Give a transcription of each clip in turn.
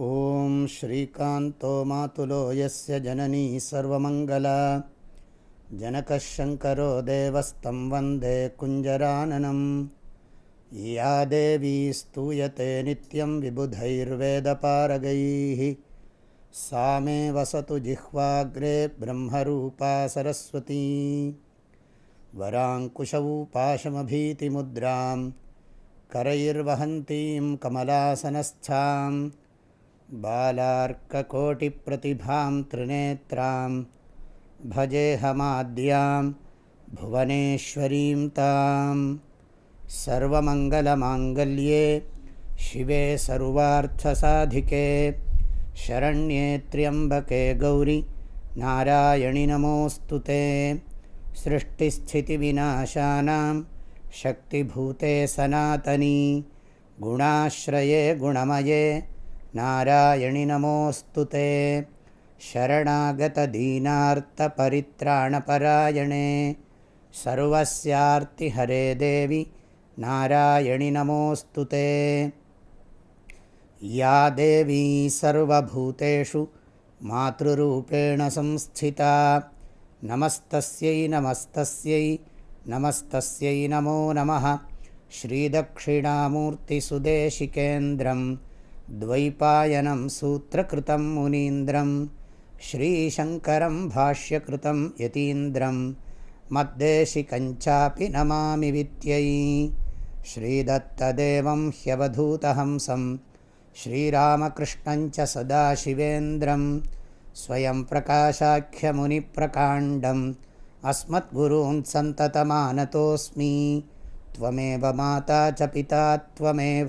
ॐ श्रीकान्तो मातुलो यस्य जननी सर्वमङ्गला। जनकः शङ्करो देवस्तं वन्दे कुञ्जराननं या देवी स्तूयते नित्यं विबुधैर्वेदपारगैः सा मे वसतु जिह्वाग्रे ब्रह्मरूपा सरस्वती। वराङ्कुशौपाशमभीतिमुद्रां करैर्वहन्तीं कमलासनस्थां बालार्ककोटिप्रतिभां त्रिनेत्रां भजेऽहमाद्यां भुवनेश्वरीं तां सर्वमङ्गलमाङ्गल्ये शिवे सर्वार्थसाधिके। शरण्ये त्र्यम्बके गौरि नारायणि नमोऽस्तु ते। सृष्टिस्थितिविनाशानां शक्तिभूते सनातनी। गुणाश्रये गुणमये नारायणि नमोऽस्तु ते। शरणागतदीनार्तपरित्राणपरायणे सर्वस्यार्तिहरे देवि नारायणि नमोऽस्तु ते या देवी सर्वभूतेषु मातृरूपेण संस्थिता। नमस्तस्यै नमस्तस्यै नमस्तस्यै नमो नमः। श्रीदक्षिणामूर्तिसुदेशिकेन्द्रं द्वैपायनं सूत्रकृतं मुनीन्द्रं श्रीशङ्करं भाष्यकृतं यतीन्द्रं मद्देशिकञ्चापि नमामि विद्यै श्रीदत्तदेवं ह्यवधूतहंसं श्रीरामकृष्णञ्च सदाशिवेन्द्रं स्वयं प्रकाशाख्यमुनिप्रकाण्डम् अस्मद्गुरून् सन्ततमानतोऽस्मि। त्वमेव माता च पिता त्वमेव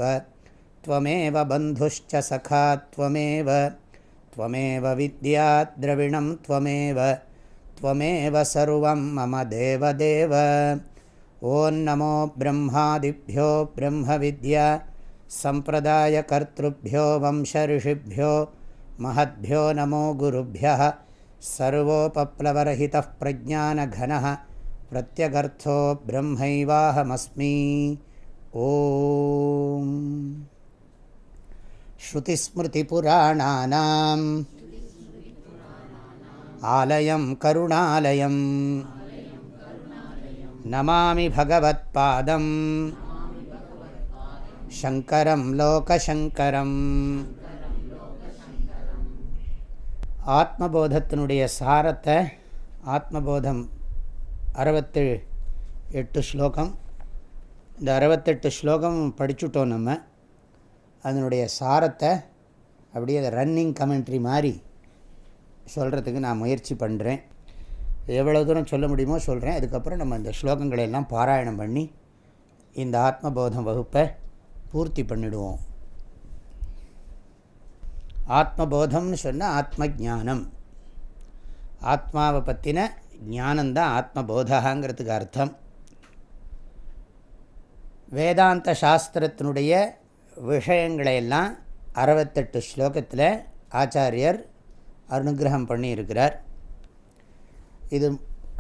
त्वमेव बन्धुश्च सखा त्वमेव त्वमेव विद्या द्रविणं त्वमेव त्वमेव सर्वं मम देवदेव। ॐ नमो ब्रह्मादिभ्यो ब्रह्मविद्या सम्प्रदायकर्तृभ्यो वंशऋषिभ्यो महद्भ्यो नमो गुरुभ्यः सर्वोपप्लवरहितः प्रज्ञानघनः प्रत्यगर्थो ब्रह्मैवाहमस्मि। ॐ। श्रुतिस्मृतिपुराणानाम्। आलयं करुणालयं नमामि भगवत्पादं शङ्करं लोकशङ्करम् ஆத்மபோதத்தினுடைய சாரத்தை ஆத்மபோதம் அறுபத்து எட்டு ஸ்லோகம் இந்த அறுபத்தெட்டு ஸ்லோகம் படிச்சுட்டோம் நம்ம அதனுடைய சாரத்தை அப்படியே அதை ரன்னிங் கமெண்ட்ரி மாதிரி சொல்கிறதுக்கு நான் முயற்சி பண்ணுறேன் எவ்வளோ தூரம் சொல்ல முடியுமோ சொல்கிறேன் அதுக்கப்புறம் நம்ம இந்த ஸ்லோகங்களை எல்லாம் பாராயணம் பண்ணி இந்த ஆத்மபோதம் வகுப்பை பூர்த்தி பண்ணிடுவோம். ஆத்மபோதம்னு சொன்னால் ஆத்ம ஜானம் ஆத்மாவை பற்றின ஞானந்தான் ஆத்மபோதகாங்கிறதுக்கு அர்த்தம். வேதாந்த சாஸ்திரத்தினுடைய விஷயங்களையெல்லாம் அறுபத்தெட்டு ஸ்லோகத்தில் ஆச்சாரியர் அனுகிரகம் பண்ணியிருக்கிறார். இது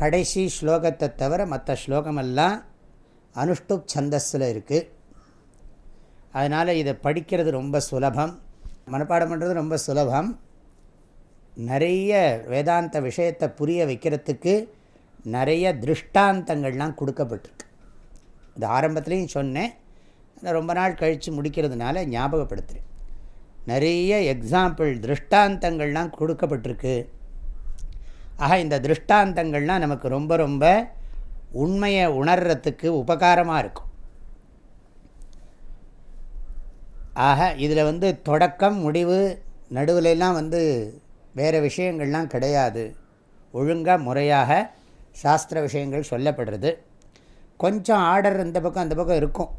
கடைசி ஸ்லோகத்தை தவிர மற்ற ஸ்லோகமெல்லாம் அனுஷ்டுப் சந்தஸில் இருக்குது அதனால் இதை படிக்கிறது ரொம்ப சுலபம் மனப்பாடம் பண்ணுறது ரொம்ப சுலபம். நிறைய வேதாந்த விஷயத்தை புரிய வைக்கிறதுக்கு நிறைய திருஷ்டாந்தங்கள்லாம் கொடுக்கப்பட்டிருக்கு. இது ஆரம்பத்துலேயும் சொன்னேன். ரொம்ப நாள் கழித்து முடிக்கிறதுனால ஞாபகப்படுத்துகிறேன் நிறைய எக்ஸாம்பிள் திருஷ்டாந்தங்கள்லாம் கொடுக்கப்பட்டிருக்கு. ஆக இந்த திருஷ்டாந்தங்கள்லாம் நமக்கு ரொம்ப ரொம்ப உண்மையை உணர்கிறதுக்கு உபகாரமாக இருக்கும். ஆக இதில் வந்து தொடக்கம் முடிவு நடுவிலெல்லாம் வந்து வேறு விஷயங்கள்லாம் கிடையாது. ஒழுங்காக முறையாக சாஸ்திர விஷயங்கள் சொல்லப்படுறது. கொஞ்சம் ஆர்டர் இந்த பக்கம் அந்த பக்கம் இருக்கும்.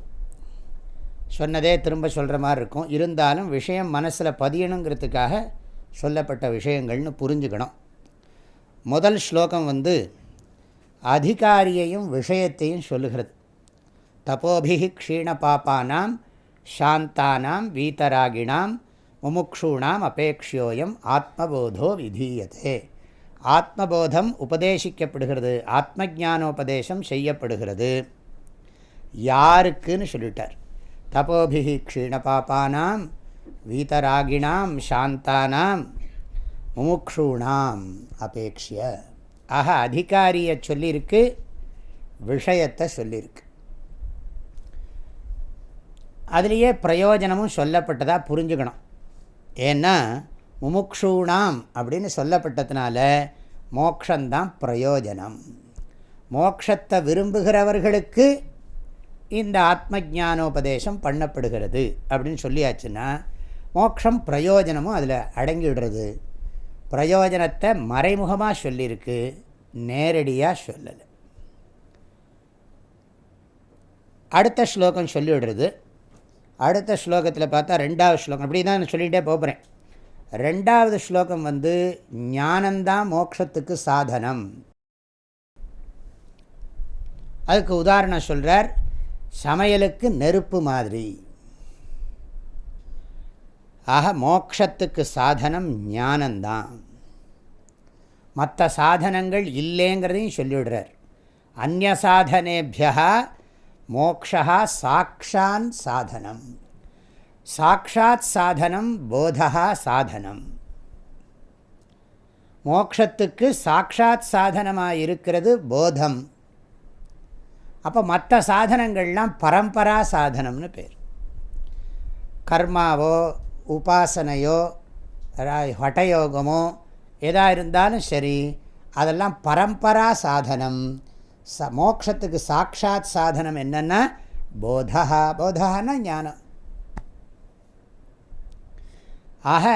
சொன்னதே திரும்ப சொல்கிற மாதிரி இருக்கும். இருந்தாலும் விஷயம் மனசில் பதியணுங்கிறதுக்காக சொல்லப்பட்ட விஷயங்கள்னு புரிஞ்சுக்கணும். முதல் ஸ்லோகம் வந்து அதிகாரியையும் விஷயத்தையும் சொல்லுகிறது. தபோபிகி க்ஷீண பாப்பானாம் சாந்தானாம் வீதராகிணாம் முமுக்ஷூணாம் அபேக்ஷோயம் ஆத்மபோதோ விதீயதே ஆத்மபோதம் உபதேசிக்கப்படுகிறது ஆத்ம ஜானோபதேசம் செய்யப்படுகிறது। யாருக்குன்னு சொல்லிட்டார். தபோபிஹி க்ஷீணபாப்பானாம் வீதராகிணாம் சாந்தானாம் முமுக்ஷூணாம் அபேக்ஷிய. ஆக அதிகாரியை சொல்லியிருக்கு விஷயத்தை சொல்லியிருக்கு. அதுலேயே பிரயோஜனமும் சொல்லப்பட்டதாக புரிஞ்சுக்கணும். ஏன்னா முமுக்ஷூணாம் அப்படின்னு சொல்லப்பட்டதுனால மோக்ஷந்தான் பிரயோஜனம். மோக்ஷத்தை விரும்புகிறவர்களுக்கு இந்த ஆத்ம ஜானோபதேசம் பண்ணப்படுகிறது அப்படின்னு சொல்லியாச்சுன்னா மோக்ஷம் பிரயோஜனமும் அதில் அடங்கிடுறது பிரயோஜனத்தை மறைமுகமாக சொல்லியிருக்கு நேரடியாக சொல்லலை. அடுத்த ஸ்லோகம் சொல்லிவிடுறது அடுத்த ஸ்லோகத்தில் பார்த்தா ரெண்டாவது ஸ்லோகம். அப்படி தான் சொல்லிகிட்டே போகிறேன் ரெண்டாவது ஸ்லோகம் வந்து ஞானந்தான் மோட்சத்துக்கு சாதனம். அதுக்கு உதாரணம் சொல்கிறார் சமையலுக்கு நெருப்பு மாதிரி. ஆக மோக்ஷத்துக்கு சாதனம் ஞானந்தான் மற்ற சாதனங்கள் இல்லைங்கிறதையும் சொல்லிவிடுறார். அந்நிய சாதனேபியா மோக்ஷா சாட்சான் சாதனம். சாட்சாத் சாதனம் போதா சாதனம். மோக்ஷத்துக்கு சாட்சாத் சாதனமாக இருக்கிறது போதம். அப்போ மற்ற சாதனங்கள்லாம் பரம்பரா சாதனம்னு பேர். கர்மாவோ உபாசனையோ ஹட்டயோகமோ எதாக இருந்தாலும் சரி அதெல்லாம் பரம்பரா சாதனம். ச மோக்ஷத்துக்கு சாட்சாத் சாதனம் என்னென்னா போதா போதான்னா ஞானம். ஆக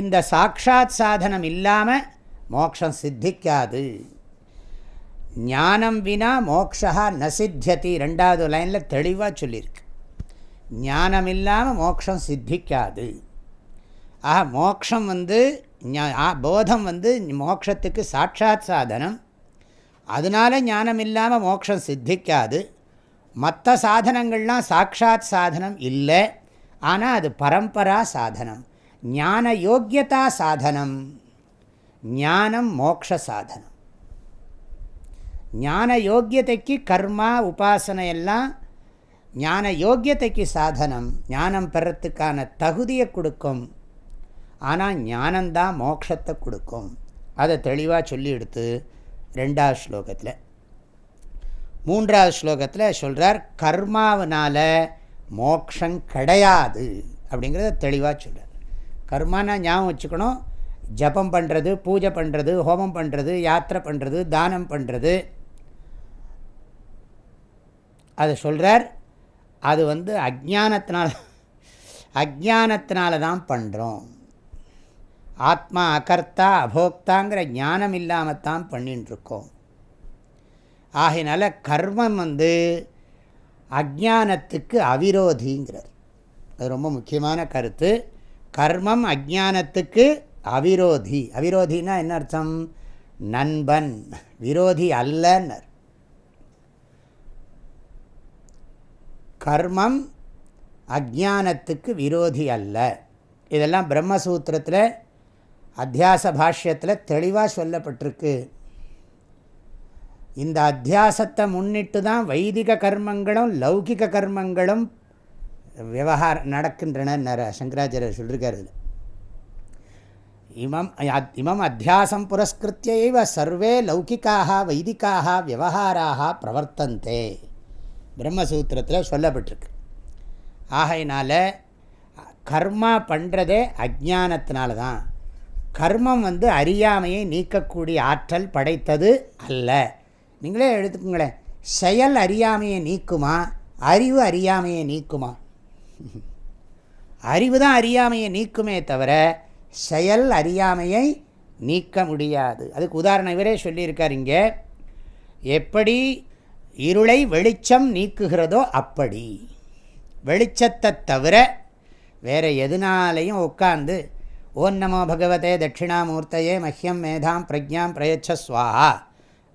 இந்த சாட்சாத் சாதனம் இல்லாமல் மோக்ஷம் சித்திக்காது. ஞானம் வினா மோக்ஷா நசித்தியதி ரெண்டாவது லைனில் தெளிவாக சொல்லியிருக்கு ஞானம் இல்லாமல் மோக்ஷம் சித்திக்காது. ஆக மோக்ஷம் வந்து போதம் வந்து மோக்ஷத்துக்கு சாட்சாத் சாதனம் அதனால் ஞானம் இல்லாமல் மோட்சம் சித்திக்காது. மற்ற சாதனங்கள்லாம் சாட்சாத் சாதனம் இல்லை. ஆனால் அது பரம்பரா சாதனம். ஞான யோக்கியதா சாதனம். ஞானம் மோக்ஷ சாதனம். ஞான யோக்கியதைக்கு கர்மா உபாசனை எல்லாம் ஞான யோக்கியதைக்கு சாதனம். ஞானம் பெறத்துக்கான தகுதியை கொடுக்கும். ஆனால் ஞானந்தான் மோட்சத்தை கொடுக்கும். அதை தெளிவாக சொல்லி எடுத்து ரெண்டாவது ஸ்லோகத்தில். மூன்றாவது ஸ்லோகத்தில் சொல்கிறார் கர்மாவனால் மோக்ஷம் கிடையாது அப்படிங்கிறத தெளிவாக சொல்கிறார் கர்மானா ஞாபகம் வச்சுக்கணும். ஜபம் பண்ணுறது பூஜை பண்ணுறது ஹோமம் பண்ணுறது யாத்திரை பண்ணுறது தானம் பண்ணுறது அதை சொல்கிறார் அது வந்து அஜானத்தினால் அஜானத்தினால தான் பண்ணுறோம் ஆத்மா அகர்த்தா அபோக்தாங்கிற ஞானம் இல்லாமல் தான் பண்ணிட்டுருக்கோம் ஆகையினால கர்மம் வந்து அஜானத்துக்கு அவிரோதிங்கிறார் அது ரொம்ப முக்கியமான கருத்து. கர்மம் அஜானத்துக்கு அவிரோதி. அவிரோதினா என்ன அர்த்தம்? நண்பன். விரோதி அல்லன்னர். கர்மம் அஜானத்துக்கு விரோதி அல்ல. இதெல்லாம் பிரம்மசூத்திரத்தில் அத்தியாச பாஷ்யத்தில் தெளிவாக சொல்லப்பட்டிருக்கு. இந்த அத்தியாசத்தை முன்னிட்டு தான் வைதிக கர்மங்களும் லௌகிக கர்மங்களும் விவகாரம் நடக்கின்றன சங்கராச்சாரியர் சொல்லியிருக்காரு இமம் இமம் அத்தியாசம் புரஸ்கிருத்தியைவ சர்வே லௌகிக்காக வைதிக்காக விவகாராக பிரவர்த்தந்தே. பிரம்மசூத்திரத்தில் சொல்லப்பட்டிருக்கு. ஆகையினால கர்மா பண்ணுறதே அஜானத்தினால தான். கர்மம் வந்து அறியாமையை நீக்கக்கூடிய ஆற்றல் படைத்தது அல்ல. நீங்களே எடுத்துக்கோங்களேன். செயல் அறியாமையை நீக்குமா அறிவு அறியாமையை நீக்குமா? அறிவு தான் அறியாமையை நீக்குமே தவிர செயல் அறியாமையை நீக்க முடியாது. அதுக்கு உதாரணம் இவரே சொல்லியிருக்கார் இங்கே. எப்படி இருளை வெளிச்சம் நீக்குகிறதோ அப்படி. வெளிச்சத்தை தவிர வேறு எதுனாலையும் உட்காந்து ஓம் நமோ பகவதே தட்சிணாமூர்த்தையே மஹ்யம் மேதாம் பிரஜாம் பிரயச்ச ஸ்வாஹா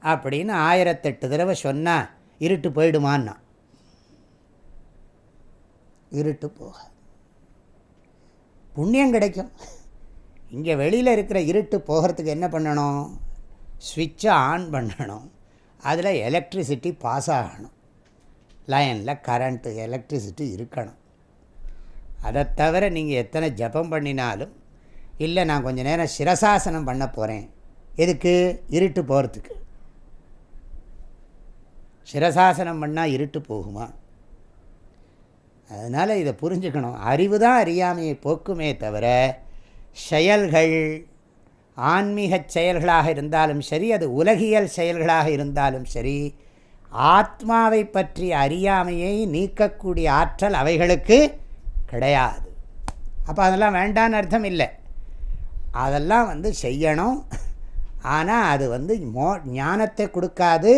அப்படின்னு ஆயிரத்தெட்டு தடவை சொன்னால் இருட்டு போயிடுமான்னா. இருட்டு போக. புண்ணியம் கிடைக்கும். இங்கே வெளியில் இருக்கிற இருட்டு போகிறதுக்கு என்ன பண்ணணும்? ஸ்விட்சை ஆன் பண்ணணும். அதில் எலக்ட்ரிசிட்டி பாஸ் ஆகணும். லைனில் கரண்ட்டு எலக்ட்ரிசிட்டி இருக்கணும். அதை தவிர நீங்கள் எத்தனை ஜபம் பண்ணினாலும் இல்லை நான் கொஞ்சம் நேரம் சிரசாசனம் பண்ண போகிறேன் எதுக்கு? இருட்டு போகிறதுக்கு சிரசாசனம் பண்ணால் இருட்டு போகுமா? அதனால் இதை புரிஞ்சுக்கணும். அறிவு தான் அறியாமையை போக்குமே தவிர செயல்கள் ஆன்மீக செயல்களாக இருந்தாலும் சரி அது உலகியல் செயல்களாக இருந்தாலும் சரி ஆத்மாவை பற்றி அறியாமையை நீக்கக்கூடிய ஆற்றல் அவைகளுக்கு கிடையாது. அப்போ அதெல்லாம் வேண்டான்னு அர்த்தம் இல்லை. அதெல்லாம் வந்து செய்யணும். ஆனால் அது வந்து மோ ஞானத்தை கொடுக்காது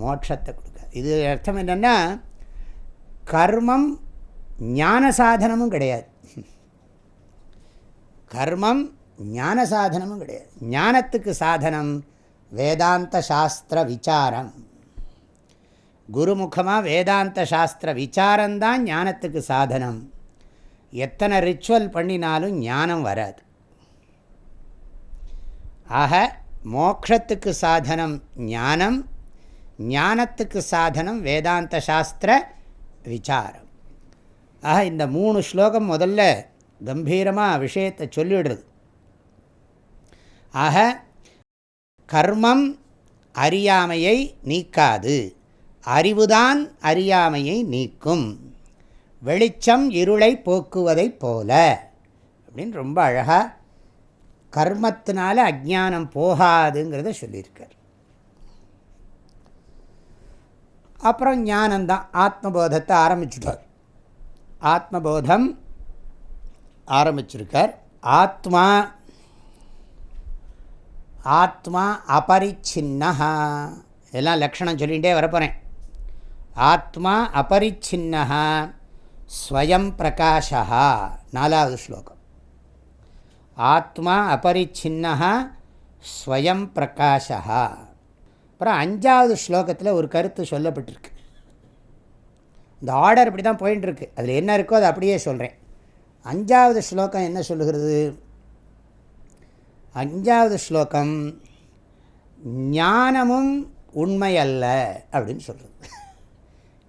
மோட்சத்தை கொடுக்காது. இது அர்த்தம் என்னென்னா கர்மம் ஞான சாதனமும் கிடையாது. கர்மம் ஞான சாதனமும் கிடையாது. ஞானத்துக்கு சாதனம் வேதாந்த சாஸ்திர விசாரம். குருமுகமாக வேதாந்த சாஸ்திர விசாரம்தான் ஞானத்துக்கு சாதனம். எத்தனை ரிச்சுவல் பண்ணினாலும் ஞானம் வராது. ஆக மோக்ஷத்துக்கு சாதனம் ஞானம் ஞானத்துக்கு சாதனம் வேதாந்த சாஸ்திர விசாரம். ஆக இந்த மூணு ஸ்லோகம் முதல்ல கம்பீரமாக விஷயத்தை சொல்லிடுறது. ஆக கர்மம் அறியாமையை நீக்காது. அறிவுதான் அறியாமையை நீக்கும். வெளிச்சம் இருளை போக்குவதைப் போல அப்படின்னு ரொம்ப அழகாக கர்மத்தினால அஜானம் போகாதுங்கிறத சொல்லியிருக்கார். அப்புறம் ஞானந்தான் ஆத்மபோதத்தை ஆரம்பிச்சுட்டார். ஆத்மபோதம் ஆரம்பிச்சிருக்கார். ஆத்மா ஆத்மா அபரிச்சின்னஹா. இதெல்லாம் லக்ஷணம் சொல்லிகிட்டே வரப்போகிறேன் ஆத்மா அபரிச்சின்னஹா ஸ்வயம் பிரகாஷா நாலாவது ஸ்லோகம். ஆத்மா அபரிச்சின்னா ஸ்வயம் பிரகாஷா அப்புறம் அஞ்சாவது ஸ்லோகத்தில் ஒரு கருத்து சொல்லப்பட்டிருக்கு. இந்த ஆர்டர் இப்படி தான் போயின்ட்டுருக்கு அதில் என்ன இருக்கோ அதை அப்படியே சொல்கிறேன் அஞ்சாவது ஸ்லோகம் என்ன சொல்லுகிறது? அஞ்சாவது ஸ்லோகம் ஞானமும் உண்மை அல்ல அப்படின்னு சொல்கிறது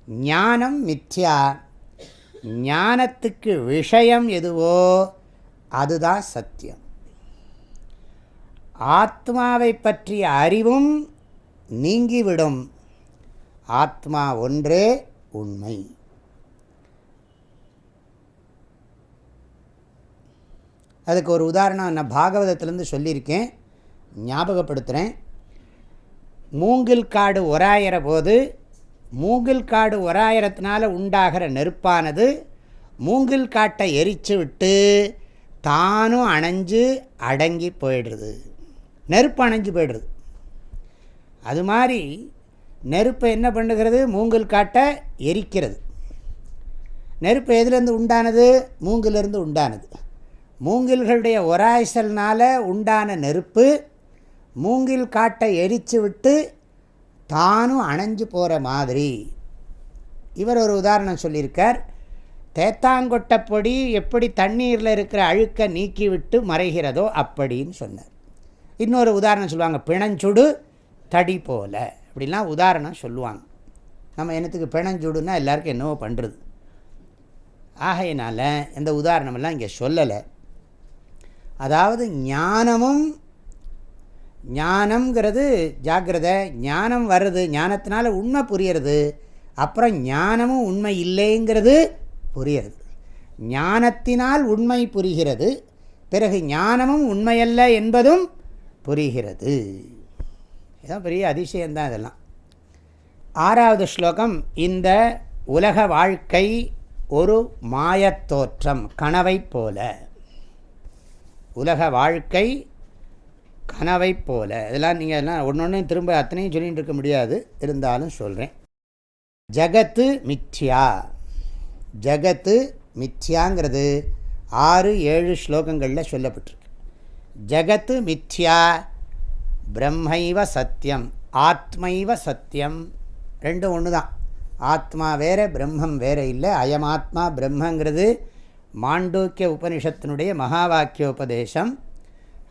ஞானம் மித்யா. ஞானத்துக்கு விஷயம் எதுவோ அதுதான் சத்தியம். ஆத்மாவை பற்றிய அறிவும் நீங்கிவிடும். ஆத்மா ஒன்றே உண்மை. அதுக்கு ஒரு உதாரணம் நான் பாகவதத்திலேருந்து சொல்லியிருக்கேன். ஞாபகப்படுத்துகிறேன் மூங்கில் காடு உராயிற போது மூங்கில் காடு உராயிறத்தினால உண்டாகிற நெருப்பானது மூங்கில் காட்டை எரித்து விட்டு தானும் அணைஞ்சு அடங்கி போயிடுறது. நெருப்பு அணைஞ்சு போயிடுறது. அது மாதிரி நெருப்பை என்ன பண்ணுகிறது? மூங்கில் காட்டை எரிக்கிறது. நெருப்பு எதுலேருந்து உண்டானது? மூங்கிலிருந்து உண்டானது. மூங்கில்களுடைய ஒராய்சல்னால் உண்டான நெருப்பு மூங்கில் காட்டை எரித்து விட்டு தானும் அணைஞ்சு போகிற மாதிரி. இவர் ஒரு உதாரணம் சொல்லியிருக்கார். தேத்தாங்கொட்டை பொடி எப்படி தண்ணீரில் இருக்கிற அழுக்கை நீக்கிவிட்டு மறைகிறதோ அப்படின்னு சொன்னார். இன்னொரு உதாரணம் சொல்லுவாங்க பிணஞ்சுடு தடி போல. அப்படிலாம் உதாரணம் சொல்லுவாங்க. நம்ம என்னத்துக்கு பிணஞ்சுடுன்னா எல்லாருக்கும் என்னவோ பண்ணுறது ஆகையினால் இந்த உதாரணமெல்லாம் இங்கே சொல்லலை. அதாவது ஞானமும் ஞானம்ங்கிறது ஜாக்கிரத ஞானம் வருது ஞானத்தினால உண்மை புரியறது அப்புறம் ஞானமும் உண்மை இல்லைங்கிறது புரிகிறது. ஞானத்தினால் உண்மை புரிகிறது பிறகு ஞானமும் உண்மையல்ல என்பதும் புரிகிறது. இதான் பெரிய அதிசயம்தான் இதெல்லாம். ஆறாவது ஸ்லோகம் இந்த உலக வாழ்க்கை ஒரு மாயத்தோற்றம் கனவை போல. உலக வாழ்க்கை கனவை போல. இதெல்லாம் நீங்கள் எல்லாம் ஒன்று ஒன்று திரும்ப அத்தனையும் சொல்லிகிட்டு இருக்க முடியாது. இருந்தாலும் சொல்கிறேன் ஜகத்து மித்யா. ஜகத்து மித்யாங்கிறது ஆறு ஏழு ஸ்லோகங்களில் சொல்லப்பட்டிருக்கு. ஜகத்து மித்யா பிரம்மைவ சத்தியம் ஆத்மைவ சத்தியம் ரெண்டும் ஒன்று தான் ஆத்மா வேறு பிரம்மம் வேறு இல்லை. அயமாத்மா பிரம்மங்கிறது மாண்டூக்கிய உபனிஷத்தினுடைய மகா வாக்கியோபதேசம்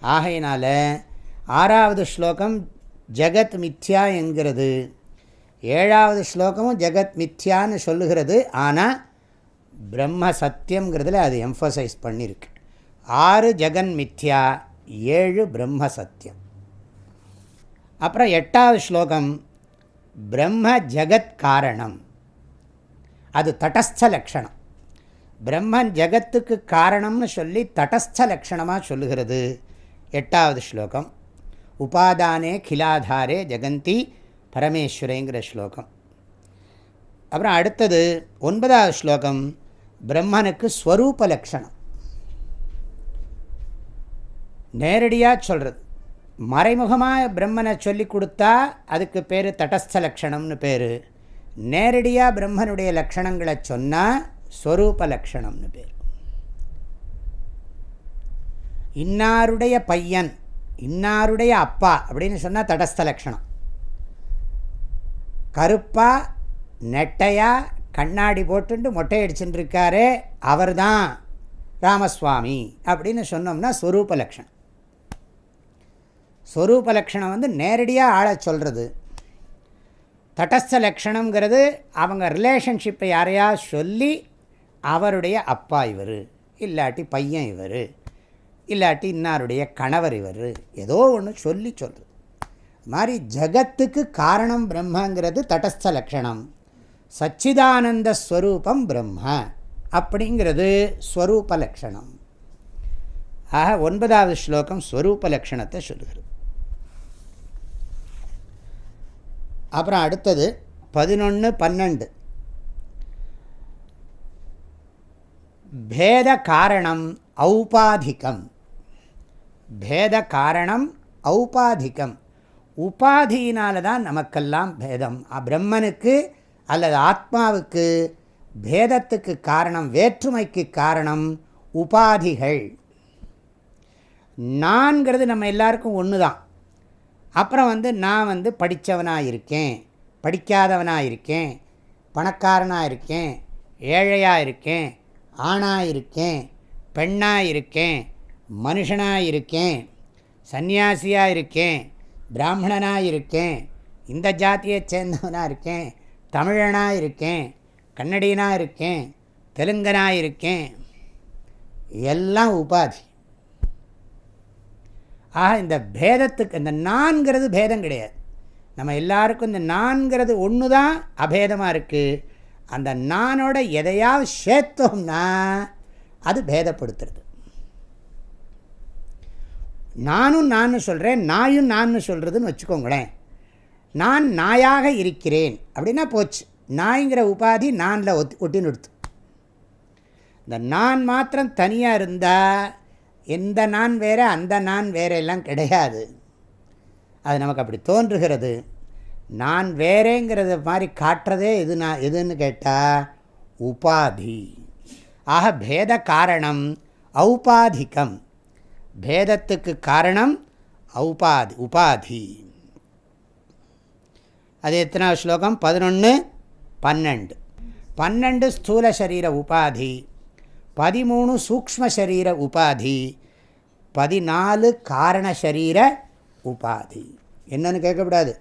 ஆகையினால் ஆறாவது ஸ்லோகம் ஜெகத் மித்யா என்கிறது. ஏழாவது ஸ்லோகமும் ஜெகத் மித்யான்னு சொல்லுகிறது. ஆனால் பிரம்ம சத்தியங்கிறதுல அது எம்ஃபசைஸ் பண்ணியிருக்கு ஆறு ஜெகன் மித்யா ஏழு பிரம்ம சத்தியம். அப்புறம் எட்டாவது ஸ்லோகம் பிரம்ம ஜெகத் காரணம். அது தடஸ்த லக்ஷணம் பிரம்மன் ஜெகத்துக்கு காரணம்னு சொல்லி தடஸ்த லக்ஷணமாக சொல்லுகிறது. எட்டாவது ஸ்லோகம் உபாதானே கிலாதாரே ஜெகந்தி பரமேஸ்வரேங்கிற ஸ்லோகம். அப்புறம் அடுத்தது ஒன்பதாவது ஸ்லோகம் பிரம்மனுக்கு ஸ்வரூப லக்ஷணம் நேரடியாக சொல்கிறது மறைமுகமாக பிரம்மனை சொல்லி கொடுத்தா அதுக்கு பேர் தடஸ்த லக்ஷணம்னு பேர். நேரடியாக பிரம்மனுடைய லக்ஷணங்களை சொன்னால் ஸ்வரூப லக்ஷணம்னு பேர். இன்னாருடைய பையன் இன்னாருடைய அப்பா அப்படின்னு சொன்னால் தடஸ்த லக்ஷணம் கருப்பா நெட்டையா கண்ணாடி போட்டுண்டு மொட்டையடிச்சுட்டு இருக்காரே அவர் தான் ராமசுவாமி அப்படின்னு சொன்னோம்னா ஸ்வரூப லக்ஷணம். ஸ்வரூப லக்ஷணம் வந்து நேரடியாக ஆளை சொல்கிறது தடஸ்த லக்ஷணங்கிறது அவங்க ரிலேஷன்ஷிப்பை யாரையா சொல்லி அவருடைய அப்பா இவர் இல்லாட்டி பையன் இவர் இல்லாட்டி இன்னாருடைய கணவர் இவர் ஏதோ ஒன்று சொல்லி சொல்கிறது மாதிரி ஜகத்துக்கு காரணம் பிரம்மங்கிறது தடஸ்த லக்ஷணம். சச்சிதானந்த ஸ்வரூபம் பிரம்ம அப்படிங்கிறது ஸ்வரூப லக்ஷணம் ஆக ஒன்பதாவது ஸ்லோகம் ஸ்வரூப லக்ஷணத்தை சொல்கிறது அப்புறம் அடுத்தது பதினொன்று பன்னெண்டு. பேத காரணம் ஔபாதிகம். பேத காரணம் ஔபாதிகம். உபாதியினால தான் நமக்கெல்லாம் பேதம். பிரம்மனுக்கு அல்லது ஆத்மாவுக்கு பேதத்துக்கு காரணம் வேற்றுமைக்கு காரணம் உபாதிகள். நான்கிறது நம்ம எல்லாருக்கும் ஒன்று தான் அப்புறம் வந்து நான் வந்து படித்தவனாக இருக்கேன் படிக்காதவனாக இருக்கேன் பணக்காரனாக இருக்கேன் ஏழையாக இருக்கேன் ஆணாக இருக்கேன் பெண்ணாக இருக்கேன் மனுஷனாக இருக்கேன் சன்னியாசியாக இருக்கேன் பிராமணனாக இருக்கேன் இந்த ஜாத்தியை சேர்ந்தவனாக இருக்கேன் தமிழனாக இருக்கேன் கன்னடியனாக இருக்கேன் தெலுங்கனாக இருக்கேன் எல்லாம் உபாதி. ஆக இந்த பேதத்துக்கு இந்த நான்கிறது பேதம் கிடையாது. நம்ம எல்லாருக்கும் இந்த நான்கிறது ஒன்று தான் அபேதமாக இருக்குது அந்த நானோட எதையாவது சேர்த்தோம்னா அது பேதப்படுத்துறது. நானும் நான் சொல்கிறேன் நாயும் நான் சொல்கிறதுன்னு வச்சுக்கோங்களேன். நான் நாயாக இருக்கிறேன். அப்படின்னா போச்சு. நாய்ங்கிற உபாதி நானில் ஒத்தி ஒட்டி நிறுத்து இந்த நான் மாத்திரம் தனியாக இருந்தால் எந்த நான் வேறு அந்த நான் வேற எல்லாம் கிடையாது. அது நமக்கு அப்படி தோன்றுகிறது. நான் வேறேங்கிறத மாதிரி காட்டுறதே எது நான் எதுன்னு கேட்டால் உபாதி. ஆக பேத காரணம் ஔபாதிக்கம் பேதத்துக்கு காரணம் ஔபாதி உபாதி. அது எத்தனை ஸ்லோகம்? பதினொன்று பன்னெண்டு. பன்னெண்டு ஸ்தூல சரீர உபாதி பதிமூணு சூக்ம சரீர உபாதி பதினாலு காரண சரீர உபாதி. என்னன்னு கேட்கக்கூடாது.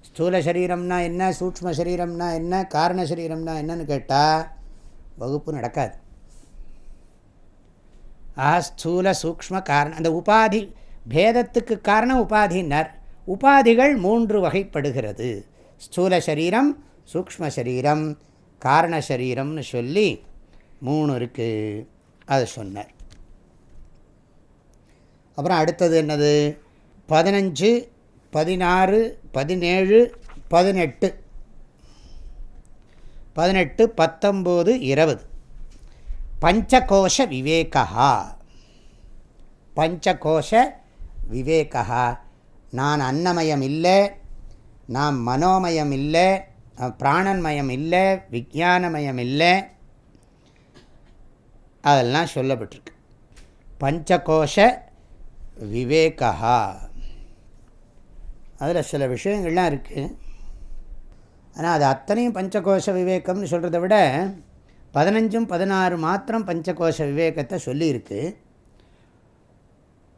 ஸ்தூல சரீரம்னா என்ன சூக்ம சரீரம்னா என்ன காரண சரீரம்னா என்னன்னு கேட்டால் வகுப்பு நடக்காது. ஆ ஸ்தூல சூக்ம காரணம் அந்த உபாதி பேதத்துக்கு காரணம் உபாதினர் உபாதிகள் மூன்று வகைப்படுகிறது. ஸ்தூல சரீரம் சூக்ம சரீரம் காரண சரீரம்னு சொல்லி மூணு இருக்குது அதை சொன்னார். அப்புறம் அடுத்தது என்னது? பதினஞ்சு பதினாறு பதினேழு பதினெட்டு. பதினெட்டு பத்தொம்போது இருபது. பஞ்சகோஷ விவேகா பஞ்சகோஷ விவேகா நான் அன்னமயம் இல்லை நான் மனோமயம் இல்லை பிராணன்மயம் இல்லை விஜானமயம் இல்லை. அதெல்லாம் சொல்லப்பட்டிருக்கு. பஞ்சகோஷ விவேகா அதில் சில விஷயங்கள்லாம் இருக்குது ஆனால் அது அத்தனையும் பஞ்சகோஷ விவேகம்னு சொல்கிறத விட பதினஞ்சும் பதினாறு மாத்திரம் பஞ்சகோஷ விவேகத்தை சொல்லியிருக்கு.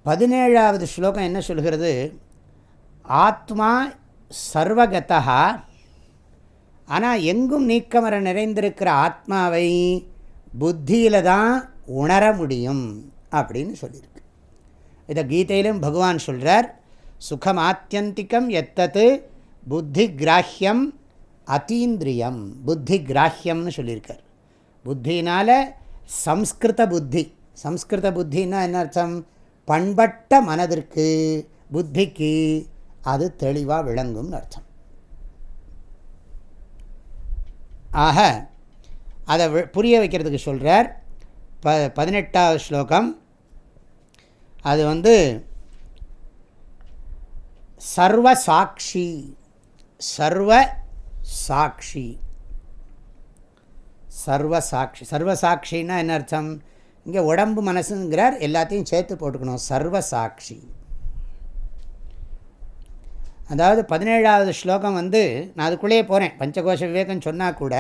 பதினேழாவது ஸ்லோகம் என்ன சொல்கிறது? ஆத்மா சர்வகதா. ஆனால் எங்கும் நீக்கமர நிறைந்திருக்கிற ஆத்மாவை புத்தியில் தான் உணர முடியும் அப்படின்னு சொல்லியிருக்கு. இதை கீதையிலும் பகவான் சொல்கிறார் சுகம் ஆத்தியந்திக்கம் எத்தத்து புத்தி கிராஹ்யம் அத்தீந்திரியம் புத்தி கிராஹ்யம்னு சொல்லியிருக்கார். புத்தினால் சம்ஸ்கிருத புத்தி. சம்ஸ்கிருத புத்தின்னா என்ன அர்த்தம்? பண்பட்ட மனதிற்கு புத்திக்கு அது தெளிவாக விளங்கும்னு அர்த்தம். ஆக அதை புரிய வைக்கிறதுக்கு சொல்கிறார் ப பதினெட்டாவது ஸ்லோகம். அது வந்து சர்வ சாட்சி சர்வ சாட்சி. சர்வ சாட்சி சர்வ சாட்சின்னா என்ன அர்த்தம்? இங்கே உடம்பு மனசுங்கிறார் எல்லாத்தையும் சேர்த்து போட்டுக்கணும். சர்வ சாட்சி. அதாவது பதினேழாவது ஸ்லோகம் வந்து நான் அதுக்குள்ளேயே போகிறேன் பஞ்சகோஷ விவேகம் சொன்னால் கூட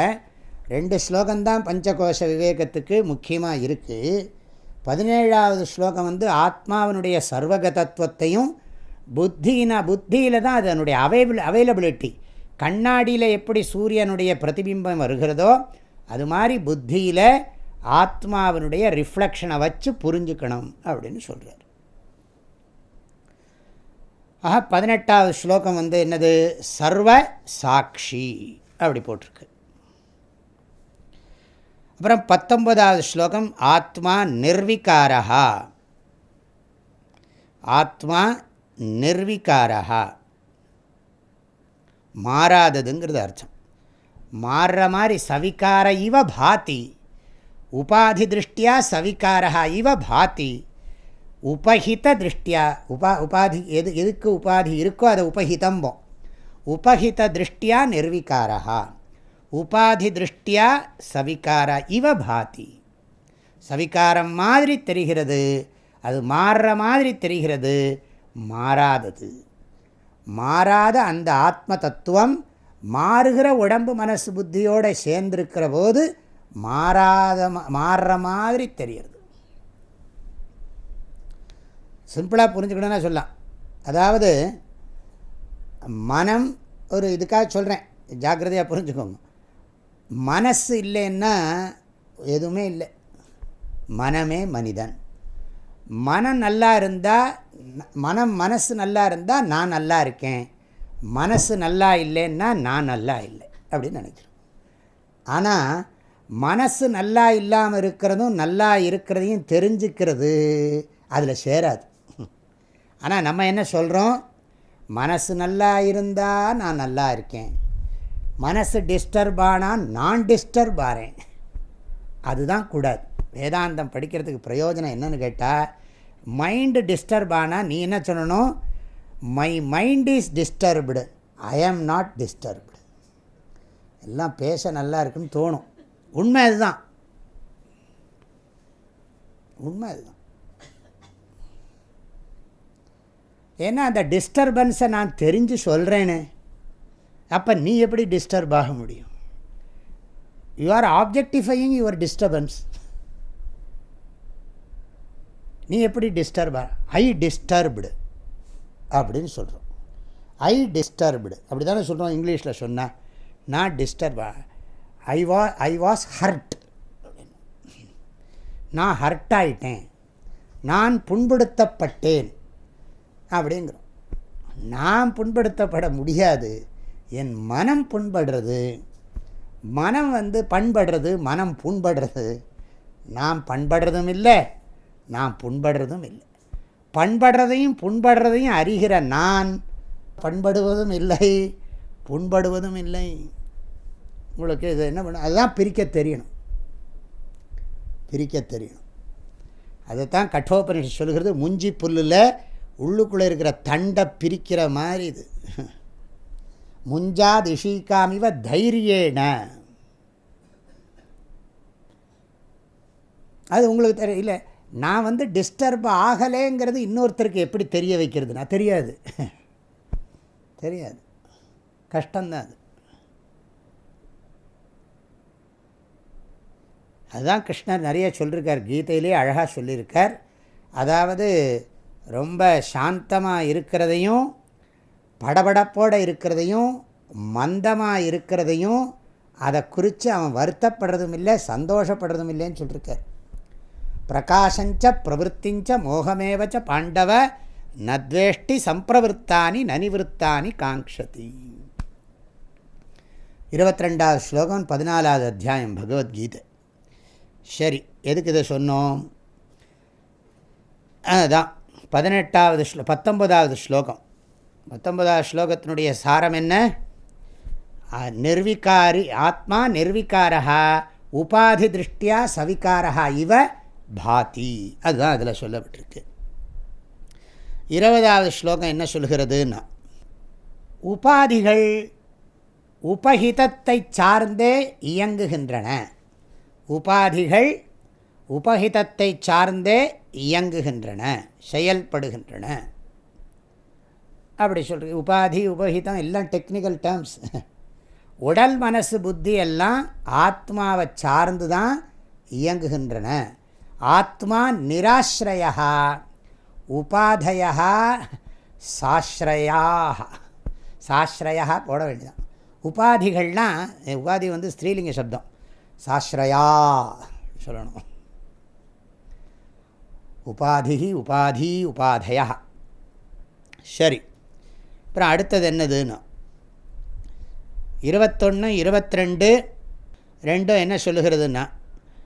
ரெண்டு ஸ்லோகம்தான் பஞ்சகோஷ விவேகத்துக்கு முக்கியமாக இருக்குது பதினேழாவது ஸ்லோகம் வந்து ஆத்மாவினுடைய சர்வகதத்துவத்தையும் புத்தினா புத்தியில் தான் அதனுடைய அவைபிள் அவைலபிலிட்டி கண்ணாடியில் எப்படி சூரியனுடைய பிரதிபிம்பம் வருகிறதோ அது மாதிரி புத்தியில் ஆத்மாவினுடைய ரிஃப்ளெக்ஷனை வச்சு புரிஞ்சுக்கணும் அப்படின்னு சொல்கிறார் ஆக பதினெட்டாவது ஸ்லோகம் வந்து என்னது? சர்வ சாட்சி. அப்படி போட்டிருக்கு. அப்புறம் பத்தொன்பதாவது ஸ்லோகம் ஆத்மா நிர்விகாரா ஆத்மா நிர்விகாரா மாறாததுங்கிறது அர்த்தம். மாறுற மாதிரி சவிகார இவ பாதி. உபாதி திருஷ்டியா சவிகாரா இவ பாதி. உபஹித திருஷ்டியா உபா உபாதி எது எதுக்கு உபாதி இருக்கோ அதை உபஹிதம்போம் உபஹித திருஷ்டியா நிர்விகாரா உபாதி திருஷ்டியா சவிகார இவ பாதி. சவிகாரம் மாதிரி தெரிகிறது அது மாறுற மாதிரி தெரிகிறது மாறாதது. மாறாத அந்த ஆத்ம தத்துவம் மாறுகிற உடம்பு மனசு புத்தியோடு சேர்ந்திருக்கிற போது மாறாத மாறுற மாதிரி தெரிகிறது. சிம்பிளாக புரிஞ்சுக்கணும்னா சொல்லலாம். அதாவது மனம் ஒரு இதுக்காக சொல்கிறேன் ஜாக்கிரதையாக புரிஞ்சுக்கோங்க. மனசு இல்லைன்னா எதுவுமே இல்லை. மனமே மனிதன். மனம் நல்லா இருந்தால் மனம் மனசு நல்லா இருந்தால் நான் நல்லா இருக்கேன். மனசு நல்லா இல்லைன்னா நான் நல்லா இல்லை அப்படின்னு நினைக்கிறேன் ஆனால் மனசு நல்லா இல்லாமல் இருக்கிறதும் நல்லா இருக்கிறதையும் தெரிஞ்சுக்கிறது அதில் சேராது. ஆனால் நம்ம என்ன சொல்கிறோம் மனசு நல்லா இருந்தால் நான் நல்லா இருக்கேன். மனசு டிஸ்டர்ப் ஆனால் நான் டிஸ்டர்ப் ஆகிறேன் அதுதான் கூடாது. வேதாந்தம் படிக்கிறதுக்கு பிரயோஜனம் என்னென்னு கேட்டால் மைண்டு டிஸ்டர்ப் ஆனால் நீ என்ன சொல்லணும்? My mind is disturbed I am not disturbed எல்லாம் பேச நல்லா இருக்குன்னு தோணும். உண்மை அதுதான். உண்மை அதுதான். ஏன்னா அந்த டிஸ்டர்பன்ஸை நான் தெரிஞ்சு சொல்கிறேனே அப்போ நீ எப்படி டிஸ்டர்ப் ஆக முடியும்? You are objectifying your disturbance நீ எப்படி டிஸ்டர்ப் ஐ டிஸ்டர்ப்டு அப்படின்னு சொல்கிறோம் ஐ டிஸ்டர்ப்டு அப்படி தானே சொல்கிறோம் இங்கிலீஷில் சொன்னால் நான் disturb I was I was hurt நான் ஹர்ட் ஆயிட்டேன். நான் புண்படுத்தப்பட்டேன். அப்படிங்கிறோம். நான் புண்படுத்தப்பட முடியாது. என் மனம் புண்படுறது. மனம் வந்து பண்படுறது மனம் புண்படுறது. நாம் பண்படுறதும் இல்லை நாம் புண்படுறதும் இல்லை. பண்படுறதையும் புண்படுறதையும் அறிகிற நான் பண்படுவதும் இல்லை புண்படுவதும் இல்லை. உங்களுக்கு இது என்ன பண்ண அதுதான் பிரிக்க தெரியணும். பிரிக்க தெரியணும். அதைத்தான் கட்டோபனிஷன் சொல்கிறது முஞ்சி புல்லில் உள்ளுக்குள்ளே இருக்கிற தண்டை பிரிக்கிற மாதிரி இது. முஞ்சா திஷிகாமிவ தைரியேன. அது உங்களுக்கு தெரிய இல்லை நான் வந்து டிஸ்டர்ப் ஆகலேங்கிறது இன்னொருத்தருக்கு எப்படி தெரிய வைக்கிறதுனா தெரியாது. தெரியாது. கஷ்டந்தான் அது. அதுதான் கிருஷ்ணர் நிறைய சொல்லியிருக்கார் கீதையிலே அழகாக சொல்லியிருக்கார். அதாவது ரொம்ப சாந்தமாக இருக்கிறதையும் படபடப்போடு இருக்கிறதையும் மந்தமாக இருக்கிறதையும் அதை குறித்து அவன் வருத்தப்படுறதும் இல்லை சந்தோஷப்படுறதும் இல்லைன்னு சொல்லியிருக்கார் பிரகாஷஞ்ச பிரவருத்திஞ்ச மோகமேவச்ச பாண்டவ நத்வேஷ்டி சம்பிரவருத்தானி நனிவிருத்தானி காங்ஷதி இருபத்தி ரெண்டாவது ஸ்லோகம் பதினாலாவது அத்தியாயம் பகவத்கீதை. சரி எதுக்கு இதை சொன்னோம்? அதுதான் பதினெட்டாவது ஸ்லோ பத்தொன்பதாவது ஸ்லோகம். பத்தொன்பதாவது ஸ்லோகத்தினுடைய சாரம் என்ன? நிர்விகாரி ஆத்மா நிர்விகாரா உபாதி திருஷ்டியா சவிகாரா இவ பாதி. அதுதான் அதில் சொல்லப்பட்டிருக்கு. இருபதாவது ஸ்லோகம் என்ன சொல்கிறதுன்னா உபாதிகள் உபஹிதத்தை சார்ந்தே இயங்குகின்றன. உபாதிகள் உபஹிதத்தை சார்ந்தே இயங்குகின்றன செயல்படுகின்றன. அப்படி சொல்கிற உபாதி உபகிதம் எல்லாம் டெக்னிக்கல் டேர்ம்ஸ் உடல் மனசு புத்தி எல்லாம் ஆத்மாவை சார்ந்து தான் இயங்குகின்றன. ஆத்மா நிராஸ்ரயா உபாதையா சாஸ்ரயாக சாஸ்ரயா போட வேண்டியதான் உபாதிகள்னால் உபாதி வந்து ஸ்திரீலிங்க சப்தம். சாஸ்ரயா சொல்லணும். உபாதி உபாதி உபாதயா. சரி. அப்புறம் அடுத்தது என்னதுன்னு இருபத்தொன்று இருபத்ரெண்டு ரெண்டும் என்ன சொல்லுகிறதுன்னா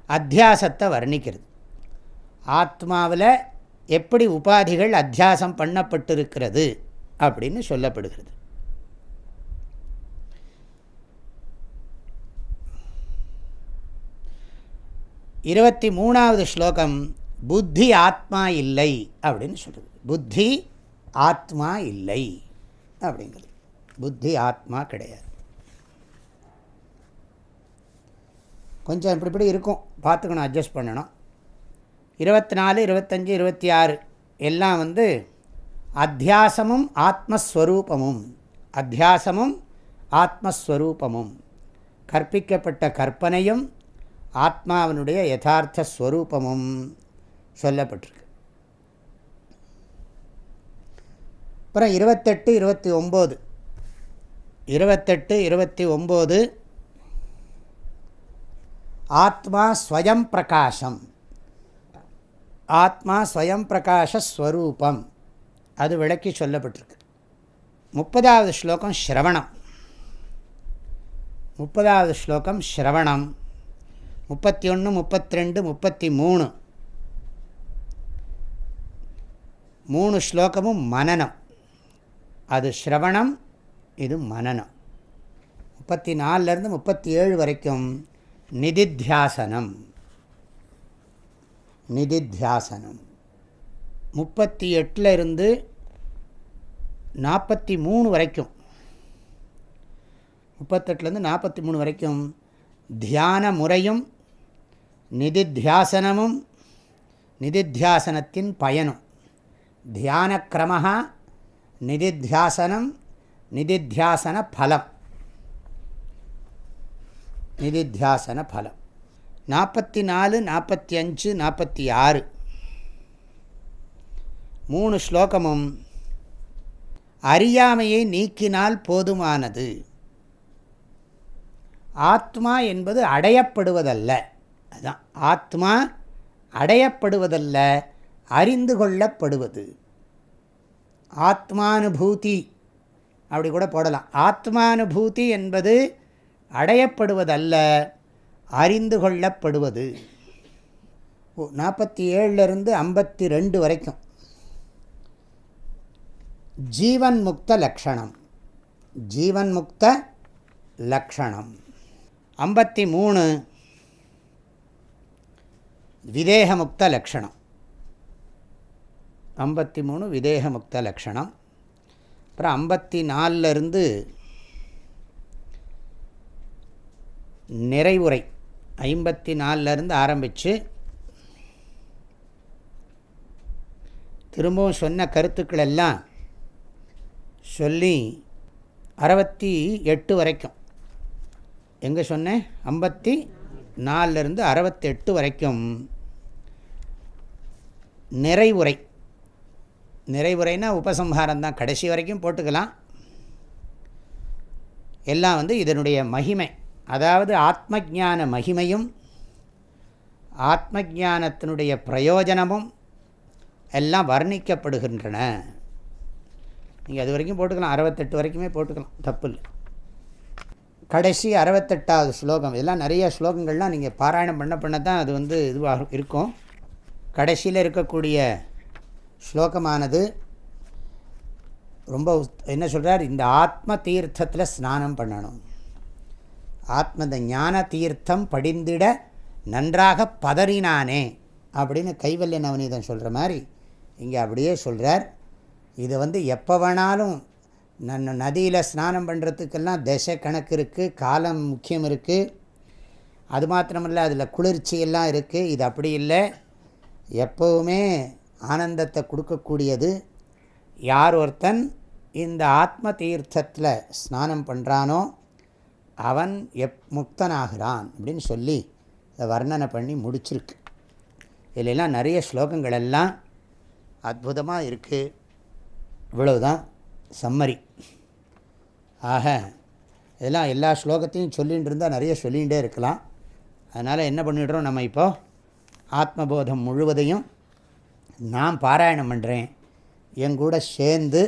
அத்தியாசத்தை வர்ணிக்கிறது. ஆத்மாவில் எப்படி உபாதிகள் அத்தியாசம் பண்ணப்பட்டிருக்கிறது அப்படின்னு சொல்லப்படுகிறது. இருபத்தி மூணாவது ஸ்லோகம் புத்தி ஆத்மா இல்லை அப்படின்னு சொல்கிறது புத்தி ஆத்மா இல்லை அப்படிங்கிறது. புத்தி ஆத்மா கிடையாது. கொஞ்சம் இப்படி இப்படி இருக்கும். பார்த்துக்கணும் அட்ஜஸ்ட் பண்ணணும். இருபத்தி நாலு இருபத்தஞ்சி இருபத்தி ஆறு எல்லாம் வந்து அத்தியாசமும் ஆத்மஸ்வரூபமும். அத்தியாசமும் ஆத்மஸ்வரூபமும். கற்பிக்கப்பட்ட கற்பனையும் ஆத்மாவினுடைய யதார்த்த ஸ்வரூபமும். சொல்லப்பட்டிருக்கு. அப்புறம் இருபத்தெட்டு இருபத்தி ஒம்பது. இருபத்தெட்டு இருபத்தி ஒம்பது. ஆத்மா ஸ்வயம் பிரகாசம். ஆத்மா ஸ்வயம் பிரகாஷஸ்வரூபம் அது விளக்கி சொல்லப்பட்டிருக்கு. முப்பதாவது ஸ்லோகம் ஸ்ரவணம். முப்பதாவது ஸ்லோகம் ஸ்ரவணம். முப்பத்தி ஒன்று முப்பத்தி ரெண்டு முப்பத்தி மூணு. மூணு ஸ்லோகமும் மனநம் அது ஸ்ரவணம் இது மனநம் முப்பத்தி நாலுலேருந்து முப்பத்தி ஏழு வரைக்கும் நிதித்தியாசனம். நிதித்தியாசனம். முப்பத்தி எட்டில் இருந்து நாற்பத்தி மூணு வரைக்கும். முப்பத்தெட்டுலேருந்து நாற்பத்தி மூணு வரைக்கும் தியான முறையும் நிதித்தியாசனமும் நிதித்தியாசனத்தின் பயனும். தியான நிதித்தியாசனம் நிதித்தியாசன ஃபலம் நிதித்தியாசன ஃபலம் நாற்பத்தி நாலு நாற்பத்தி அஞ்சு நாற்பத்தி ஆறு மூணு ஸ்லோகமும் அறியாமையை நீக்கினால் போதுமானது. ஆத்மா என்பது அடையப்படுவதல்ல. அதுதான் ஆத்மா அடையப்படுவதல்ல. அறிந்து கொள்ளப்படுவது ஆத்மானுபூதி அப்படி கூட போடலாம். ஆத்மானுபூதி என்பது அடையப்படுவதல்ல அறிந்து கொள்ளப்படுவது நாற்பத்தி ஏழுலேருந்து ஐம்பத்தி ரெண்டு வரைக்கும். ஜீவன் முக்த லக்ஷணம். ஜீவன் முக்த லக்ஷணம். ஐம்பத்தி மூணு விதேகமுக்த லக்ஷணம். ஐம்பத்தி மூணு விதேக முக்த லக்ஷணம். அப்புறம் ஐம்பத்தி நாலிருந்து நிறைவுரை ஐம்பத்தி நாலிருந்து ஆரம்பித்து திரும்பவும் சொன்ன கருத்துக்கள் எல்லாம் சொல்லி அறுபத்தி எட்டு வரைக்கும். எங்கே சொன்னேன் ஐம்பத்தி நாலிருந்து அறுபத்தெட்டு வரைக்கும். நிறைவுரை. நிறைவுரைனா உபசம்ஹாரம் தான். கடைசி வரைக்கும் போட்டுக்கலாம். எல்லாம் வந்து இதனுடைய மகிமை. அதாவது ஆத்ம ஜான மகிமையும் ஆத்ம ஜானத்தினுடைய பிரயோஜனமும் எல்லாம் வர்ணிக்கப்படுகின்றன. நீங்கள் அது வரைக்கும் போட்டுக்கலாம். அறுபத்தெட்டு வரைக்குமே போட்டுக்கலாம். தப்பு இல்லை கடைசி அறுபத்தெட்டாவது ஸ்லோகம். இதெல்லாம் நிறைய ஸ்லோகங்கள்லாம் நீங்கள் பாராயணம் பண்ண பண்ண தான் அது வந்து இதுவாக இருக்கும். கடைசியில் இருக்கக்கூடிய ஸ்லோகமானது ரொம்ப என்ன சொல்கிறார் இந்த ஆத்ம தீர்த்தத்தில் ஸ்நானம் பண்ணணும். ஆத்ம இந்த ஞான தீர்த்தம் படிந்திட நன்றாக பதறினானே அப்படின்னு கைவல்ய நவநீதன் சொல்கிற மாதிரி இங்கே அப்படியே சொல்கிறார் இது வந்து எப்போ வேணாலும் நன் நதியில் ஸ்நானம் பண்ணுறதுக்கெல்லாம் திசை கணக்கு இருக்குது காலம் முக்கியம் இருக்குது அது மாத்திரமில்லை அதில் குளிர்ச்சியெல்லாம் இருக்குது இது அப்படி இல்லை. எப்போவுமே ஆனந்தத்தை கொடுக்கக்கூடியது. யார் ஒருத்தன் இந்த ஆத்ம தீர்த்தத்தில் ஸ்நானம் பண்ணுறானோ அவன் எப் முக்தனாகிறான் அப்படின்னு சொல்லி இதை வர்ணனை பண்ணி முடிச்சிருக்கு. இதிலெல்லாம் நிறைய ஸ்லோகங்கள் எல்லாம் அற்புதமாக இருக்குது இவ்வளவுதான் சம்மரி. ஆக இதெல்லாம் எல்லா ஸ்லோகத்தையும் சொல்லிகிட்டு இருந்தால் நிறைய சொல்லிகிட்டே இருக்கலாம். அதனால் என்ன பண்ணிடுறோம் நம்ம இப்போது ஆத்மபோதம் முழுவதையும் நான் பாராயணம் பண்ணுறேன் எங்கூட சேர்ந்து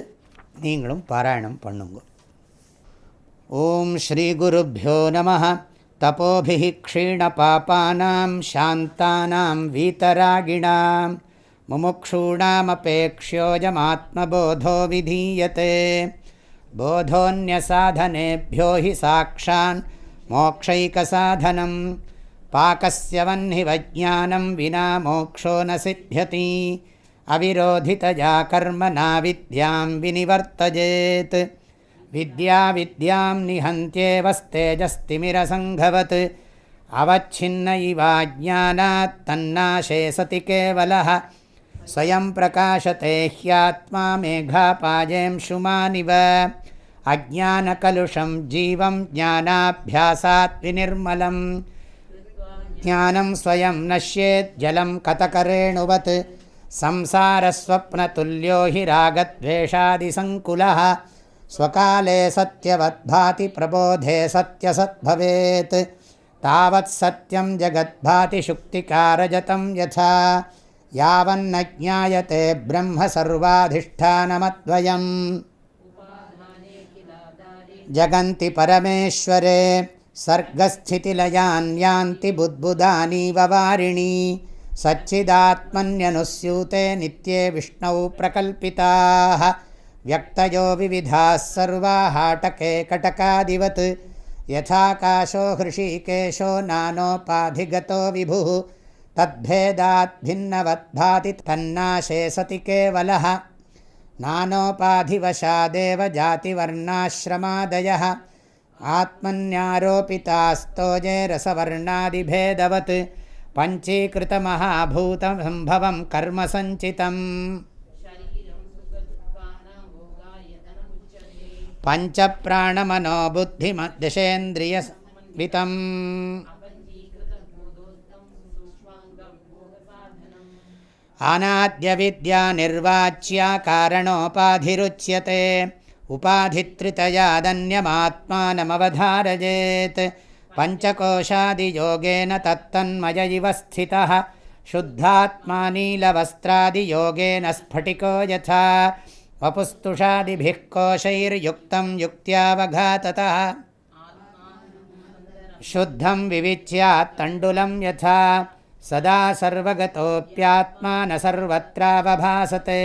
நீங்களும் பாராயணம் பண்ணுங்க. ஓம் ஸ்ரீ குருப்பியோ நம தபோபிஹி க்ஷீண பாபானாம் சாந்தானாம் வீதராகிணாம். முமுக்ஷூணாமபேக்ஷோஜமாத்மபோதோ விதீயத்தே போதோன்யசாதனேபியோ ஹி சாட்சான் மோக்ஷைக்கசாதனம் पाकस्य वह्निवज्ञानं विना मोक्षो न सिद्ध्यति। अविरोधितया कर्मना विद्यां विनिवर्तजेत्। विद्या विद्यां निहन्त्येवस्तेजस्तिमिरसङ्घवत्। अवच्छिन्न इवाज्ञानात् तन्नाशे सति केवलः। स्वयं प्रकाशते ह्यात्मा मेघापाजेंशुमानिव अज्ञानकलुषं जीवं ज्ञानाभ्यासात् विनिर्मलं ज्ञानं स्वयं नश्येज्जलं कतकरेणुवत्। संसारस्वप्नतुल्यो हि रागद्वेषादिसङ्कुलः। स्वकाले सत्यवद्भाति प्रबोधे सत्यसद्भवेत्। तावत् सत्यं जगद्भाति शुक्तिकारजतं यथा। यावन्न ज्ञायते ब्रह्म सर्वाधिष्ठानमद्वयम्। जगन्ति परमेश्वरे। सर्गस्थितिलयान्यान्ति बुद्बुदानीववारिणी सच्चिदात्मन्यनुस्यूते नित्ये विष्णौ प्रकल्पिताः। व्यक्तयो विविधाः सर्वाःटके कटकादिवत्। यथाकाशो हृषि केशो नानोपाधिगतो विभुः। तद्भेदाद्भिन्नवद्भातिपन्नाशे सति केवलः। नानोपाधिवशादेव जातिवर्णाश्रमादयः। आत्मन्यारोपितास्तोजे रसवर्णादिभेदवत् पञ्चीकृतमहाभूतसम्भवं कर्मसञ्चितम् पञ्चप्राणमनो बुद्धिमद्दशेन्द्रियवितम् अनाद्यविद्या निर्वाच्या कारणोपाधिरुच्यते उपाधित्रितयादन्यमात्मानमवधारयेत्। पञ्चकोशादियोगेन तत्तन्मय इव स्थितः। शुद्धात्मा नीलवस्त्रादियोगेन स्फटिको यथा। वपुस्तुषादिभिः कोशैर्युक्तं युक्त्यावघाततः। शुद्धं विविच्यात्तण्डुलं यथा। सदा सर्वगतोऽप्यात्मा न सर्वत्रावभासते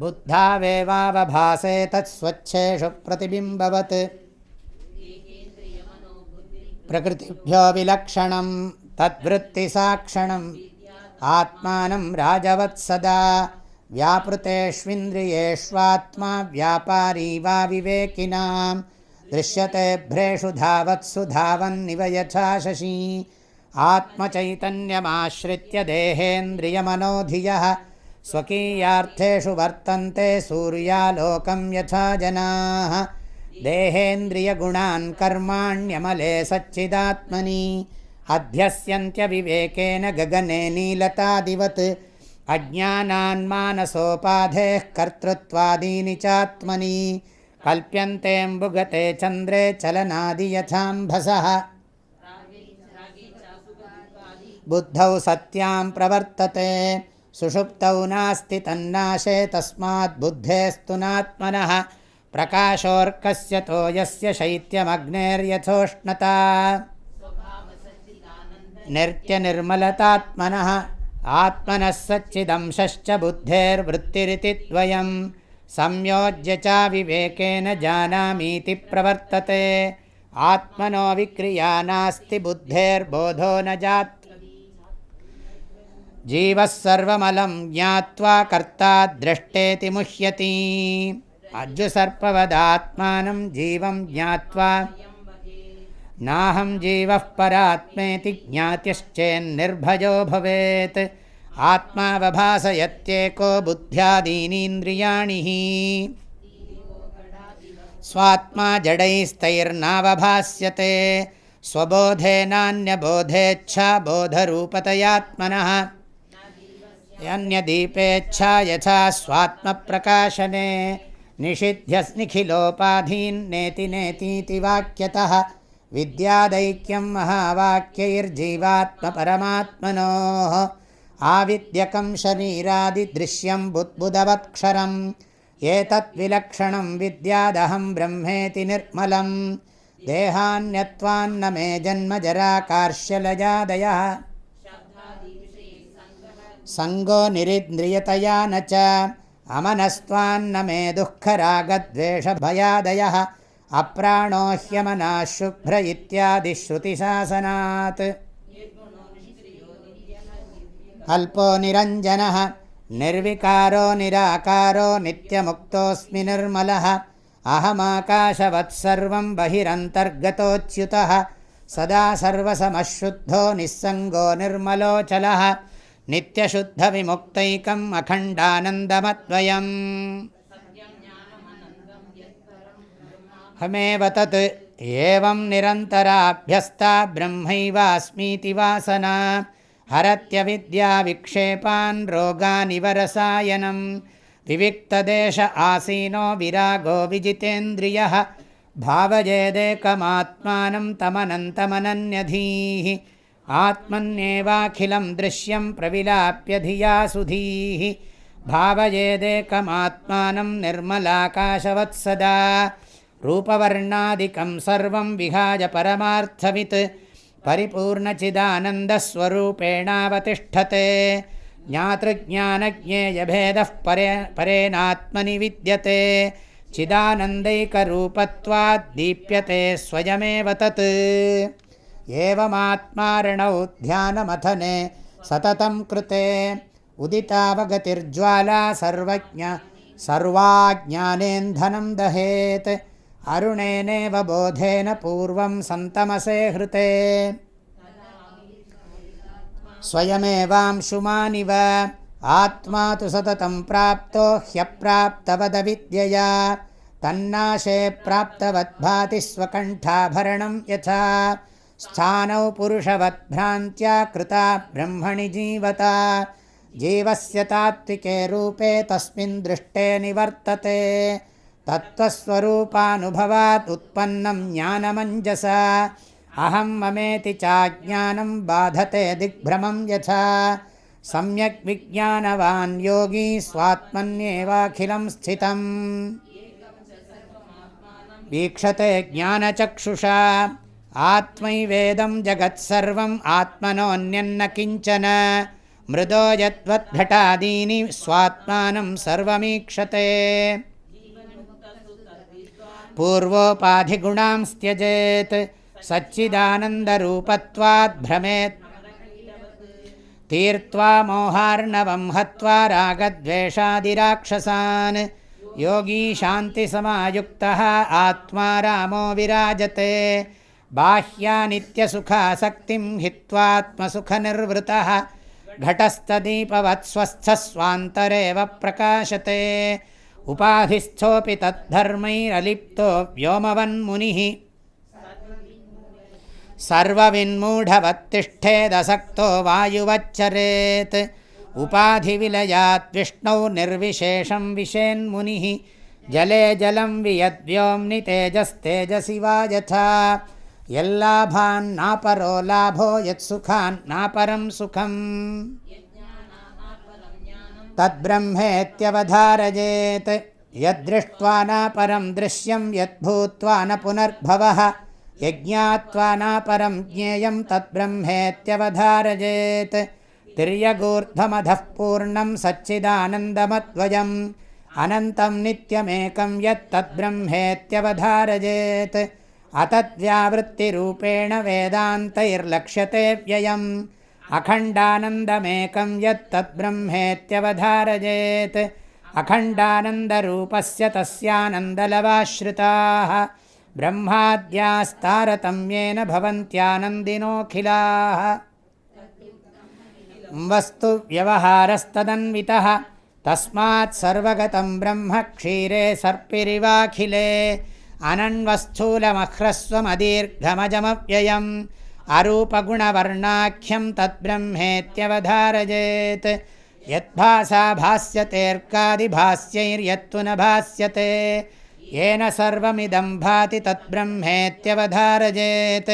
बुद्धावेवावभासे तत्स्वच्छेषु प्रतिबिम्बवत्। प्रकृतिभ्यो विलक्षणं तद्वृत्तिसाक्षणम्, आत्मानं राजवत्सदा। व्यापृतेष्विन्द्रियेष्वात्मा व्यापारी वा विवेकिनां। दृश्यते भ्रेषु धावत्सु धावन्निव यथा शशी। आत्मचैतन्यमाश्रित्य देहेन्द्रियमनोधियः। स्वकीयार्थेषु वर्तन्ते सूर्यालोकं यथा जनाः। देहेन्द्रियगुणान् कर्माण्यमले सच्चिदात्मनि। अध्यस्यन्त्यविवेकेन गगने नीलतादिवत्। अज्ञानान्मानसोपाधेः कर्तृत्वादीनि चात्मनि। कल्प्यन्तेऽम्बुगते चन्द्रे चलनादि यथाम्भसः। बुद्धौ सत्यां प्रवर्तते सुषुप्तौ नास्ति तन्नाशे तस्मात् बुद्धेस्तु नात्मनः। प्रकाशोऽर्कस्य तो यस्य शैत्यमग्नेर्यथोष्णता। निर्त्यनिर्मलतात्मनः। आत्मनः सच्चिदंशश्च बुद्धेर्वृत्तिरिति द्वयम् संयोज्य च विवेकेन जानामीति प्रवर्तते। आत्मनो विक्रिया नास्ति बुद्धेर्बोधो न जात् जीवः सर्वमलं ज्ञात्वा कर्ता द्रष्टेति मुह्यति अज्जुसर्पवदात्मानं जीवं ज्ञात्वा नाहं जीवः परात्मेति ज्ञात्यश्चेन्निर्भयो भवेत्। आत्मावभासयत्येको बुद्ध्यादीनीन्द्रियाणि। स्वात्मा जडैस्तैर्नावभास्यते। स्वबोधेनान्यबोधेच्छा बोधरूपतयात्मनः अन्यदीपेच्छा यथा स्वात्मप्रकाशने निषिध्यस्निखिलोपाधीन्नेति नेतीति वाक्यतः विद्यादैक्यं महावाक्यैर्जीवात्मपरमात्मनोः। आविद्यकं शरीरादिदृश्यं बुद्बुदवत्क्षरम्। एतद्विलक्षणं विद्यादहं ब्रह्मेति निर्मलं देहान्यत्वान्न मे जन्मजराकार्श्यलजादयः सङ्गो निरिन्द्रियतया न च। अमनस्त्वान्न मे दुःखरागद्वेषभयादयः। अप्राणो ह्यमनाः शुभ्र इत्यादिश्रुतिशासनात् अल्पो निरञ्जनः निर्विकारो निराकारो नित्यमुक्तोऽस्मि निर्मलः। अहमाकाशवत्सर्वं बहिरन्तर्गतोच्युतः। सदा सर्वसमशुद्धो निस्सङ्गो निर्मलोचलः नित्यशुद्धविमुक्तैकम् अखण्डानन्दमद्वयम्। हमेव तत् एवं निरन्तराभ्यस्ता ब्रह्मैवास्मीति वासना। हरत्यविद्याविक्षेपान् रोगानिवरसायनं विविक्तदेश आसीनो विरागो विजितेन्द्रियः। भावजेदेकमात्मानं तमनन्तमनन्यधीः आत्मन्येवाखिलं दृश्यं प्रविलाप्य धिया सुधीः भावयेदेकमात्मानं निर्मलाकाशवत्सदा रूपवर्णादिकं सर्वं विहाय परमार्थवित् परिपूर्णचिदानन्दस्वरूपेणावतिष्ठते ज्ञातृज्ञानज्ञेयभेदः परे परेनात्मनि विद्यते चिदानन्दैकरूपत्वाद्दीप्यते स्वयमेव तत् एवमात्मारणौ ध्यानमथने सततं कृते उदितावगतिर्ज्वाला सर्वज्ञ सर्वाज्ञानेन्धनं दहेत् अरुणेनेव बोधेन पूर्वं सन्तमसे हृते स्वयमेवांशुमानिव आत्मा तु सततं प्राप्तो ह्यप्राप्तवदविद्यया तन्नाशे प्राप्तवद्भाति स्वकण्ठाभरणं यथा स्थानौ पुरुषवद्भ्रान्त्या कृता ब्रह्मणि जीवता। जीवस्य तात्विके रूपे तस्मिन् दृष्टे निवर्तते। तत्त्वस्वरूपानुभवात् उत्पन्नं ज्ञानमञ्जसा। अहं ममेति चाज्ञानं बाधते दिग्भ्रमं यथा। सम्यक् विज्ञानवान् योगी स्वात्मन्येवाखिलं स्थितम्। वीक्षते ज्ञानचक्षुषा आत्मैवेदं जगत्सर्वम् आत्मनोऽन्यन्न किञ्चन। मृदो यद्वद्घटादीनि स्वात्मानं सर्वमीक्षते। पूर्वोपाधिगुणां त्यजेत् सच्चिदानन्दरूपत्वात् भ्रमेत्। तीर्त्वा मोहार्णवं हत्वा रागद्वेषादिराक्षसान्। योगी शान्तिसमायुक्तः आत्मा रामो विराजते बाह्यानित्यसुखासक्तिं हित्वात्मसुखनिर्वृतः घटस्तदीपवत्स्वस्थस्वान्तरेव प्रकाशते उपाधिस्थोऽपि तद्धर्मैरलिप्तो व्योमवन्मुनिः सर्वविन्मूढवत्तिष्ठेदसक्तो वायुवच्चरेत् उपाधिविलयाद्विष्णौ निर्विशेषं विशेन्मुनिः जले जलं वियद्व्योम्नि तेजस्तेजसि वा यथा यल्लाभान्नापरो लाभो यत् सुखान्नापरं सुखम्। तद्ब्रह्मेत्यवधारजेत् यद्दृष्ट्वा न परं दृश्यं यद्भूत्वा न पुनर्भवः। यज्ञात्वा नापरं ज्ञेयं तद्ब्रह्मेत्यवधारजेत् तिर्यगूर्ध्वमधः पूर्णं सच्चिदानन्दमद्वयम्। अनन्तं नित्यमेकं यत्तद्ब्रह्मेत्यवधारजेत् अतद्व्यावृत्तिरूपेण वेदान्तैर्लक्ष्यते व्ययम्। अखण्डानन्दमेकं यत्तद्ब्रह्मेत्यवधारयेत् अखण्डानन्दरूपस्य तस्यानन्दलवाश्रिताः। ब्रह्माद्यास्तारतम्येन भवन्त्यानन्दिनोऽखिलाः। वस्तु व्यवहारस्तदन्वितः। तस्मात् सर्वगतं ब्रह्म क्षीरे सर्पिरिवाखिले अनन्वस्थूलमह्रस्वमदीर्घमजमव्ययम् अरूपगुणवर्णाख्यं तद्ब्रह्मेत्यवधारयेत् यद्भासा भास्यतेऽर्कादिभास्यैर्यत्तु न भास्यते येन सर्वमिदं भाति तद्ब्रह्मेत्यवधारयेत्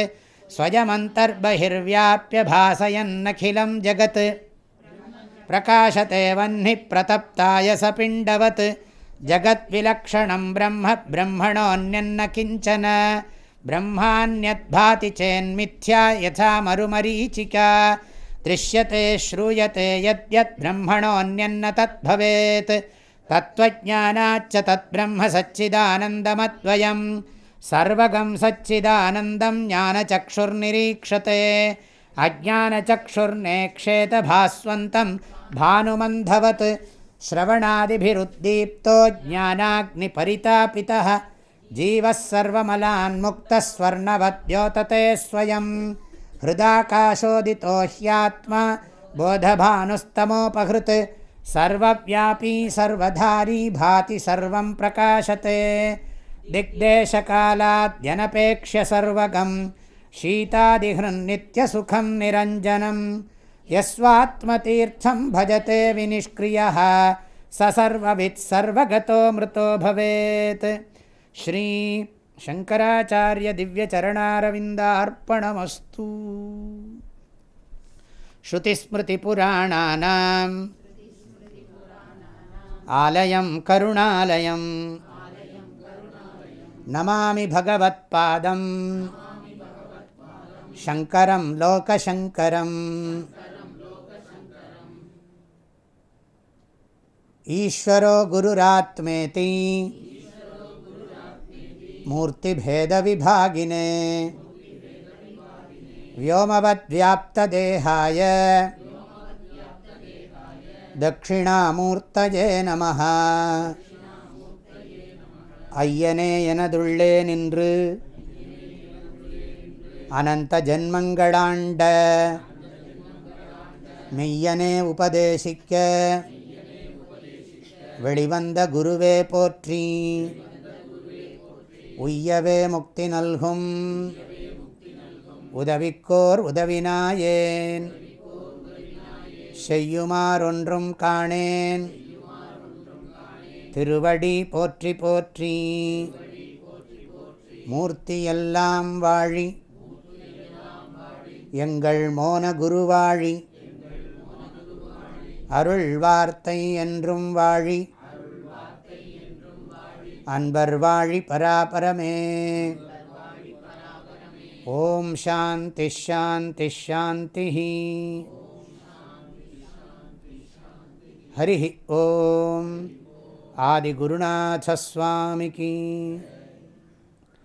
स्वयमन्तर्बहिर्व्याप्य भासयन्नखिलं जगत् प्रकाशते वह्निः प्रतप्ताय सपिण्डवत् जगद्विलक्षणं ब्रह्म ब्रह्मणोऽन्यन्न किञ्चन ब्रह्मान्यद्भाति चेन्मिथ्या यथा मरुमरीचिका दृश्यते श्रूयते यद्यत् ब्रह्मणोऽन्यन्न तद्भवेत् तत्त्वज्ञानाच्च तद्ब्रह्म सच्चिदानन्दमद्वयं सर्वगं सच्चिदानन्दं ज्ञानचक्षुर्निरीक्षते अज्ञानचक्षुर्नेक्षेतभास्वन्तं भानुमन्धवत् श्रवणादिभिरुद्दीप्तो ज्ञानाग्निपरितापितः जीवः सर्वमलान्मुक्तस्वर्णवद्योतते स्वयं। हृदाकाशोदितो ह्यात्मा बोधभानुस्तमोपहृत्। सर्वव्यापी, सर्वधारी भाति सर्वं प्रकाशते। दिग्देशकालाद्यनपेक्ष्य सर्वगं। शीतादिहृन्नित्यसुखं निरञ्जनं यस्वात्मतीर्थं भजते विनिष्क्रियः। स सर्ववित् सर्वगतो मृतो भवेत्। श्रीशङ्कराचार्यदिव्यचरणारविन्दार्पणमस्तु श्रुतिस्मृतिपुराणानाम्। आलयं करुणालयम् नमामि भगवत्पादम्। शङ्करं लोकशङ्करम्। ईश्वरो गुरुरात्मेति मूर्तिभेदविभागिने व्योमवद्व्याप्तदेहाय தட்சிணாமூர்த்தஜே நம ஐயனே எனதுள்ளே நின்று அனந்த ஜன்மங்களாண்ட மெய்யனே உபதேசிக்க வெளிவந்த குருவே போற்றி. உய்யவே முக்தி நல்கும். உதவிக்கோர் உதவினாயேன். செய்யுமாறொன்றும் காணேன். திருவடி போற்றி போற்றி. மூர்த்தியெல்லாம் வாழி. எங்கள் மோன குருவாழி. அருள் வார்த்தை என்றும் வாழி அன்பர் வாழி பராபரமே ஓம் சாந்தி ஷாந்தி ஷாந்தி ஹரி ஓம் ஆதிகுருநாசஸ்வாமிக்கு